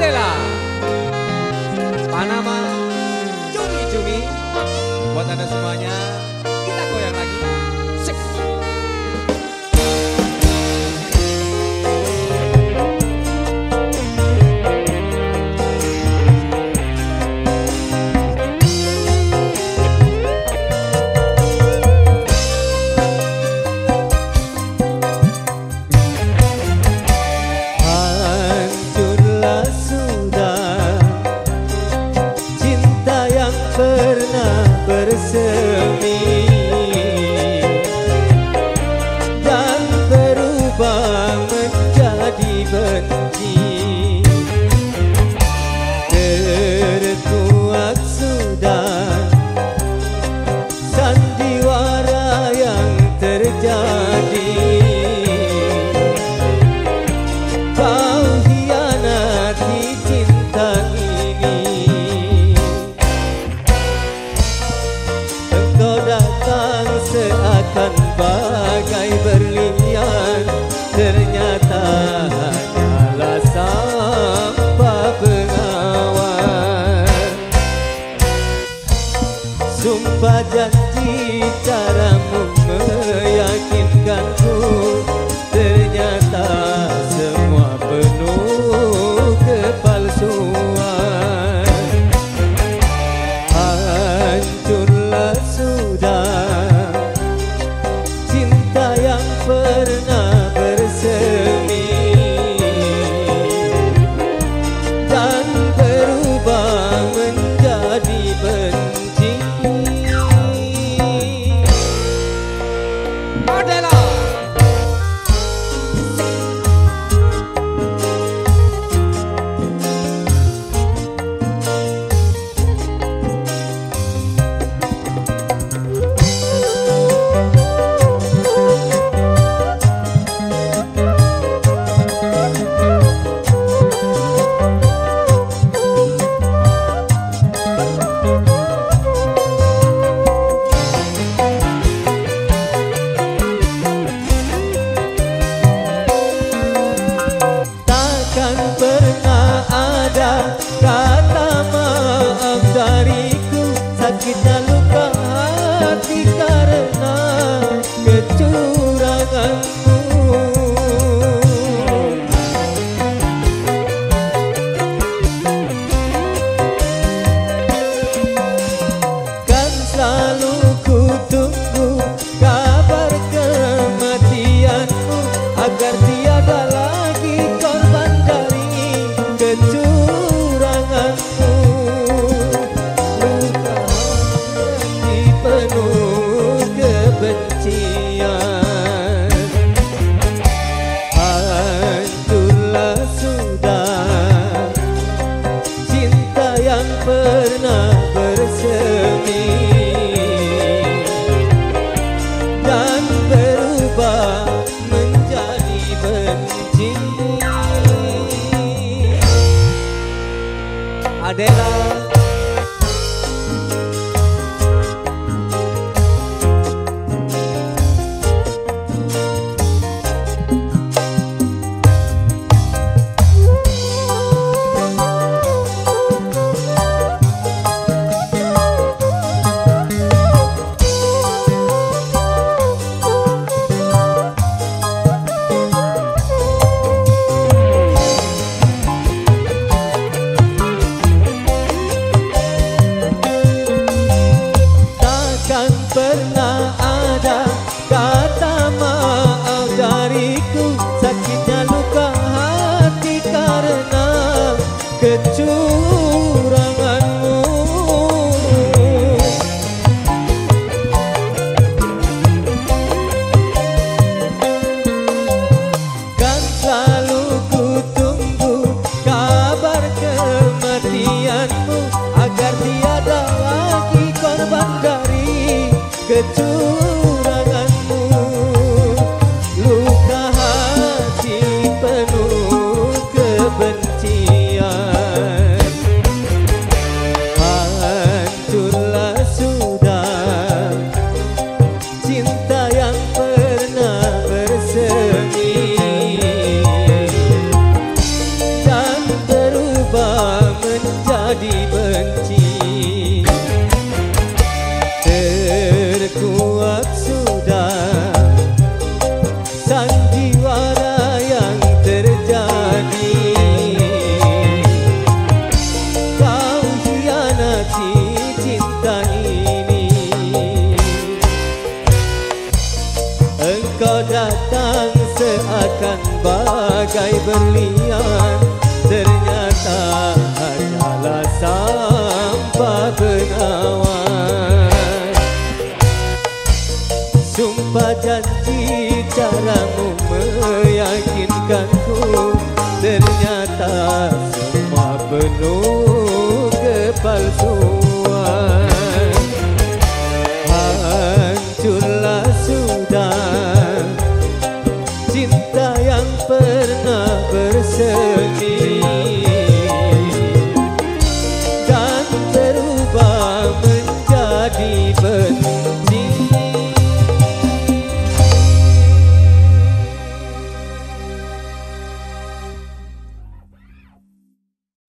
Adela Panama Cumi Cumi buat anda semuanya. pernah bersemi dan berubah menjadi benci. Sumpah janji caramu pernah bersemi Dan berubah menjadi benci Adela. Berlian Ternyata hanyalah sampah benawan. Sumpah janji caramu meyakinkanku Ternyata semua penuh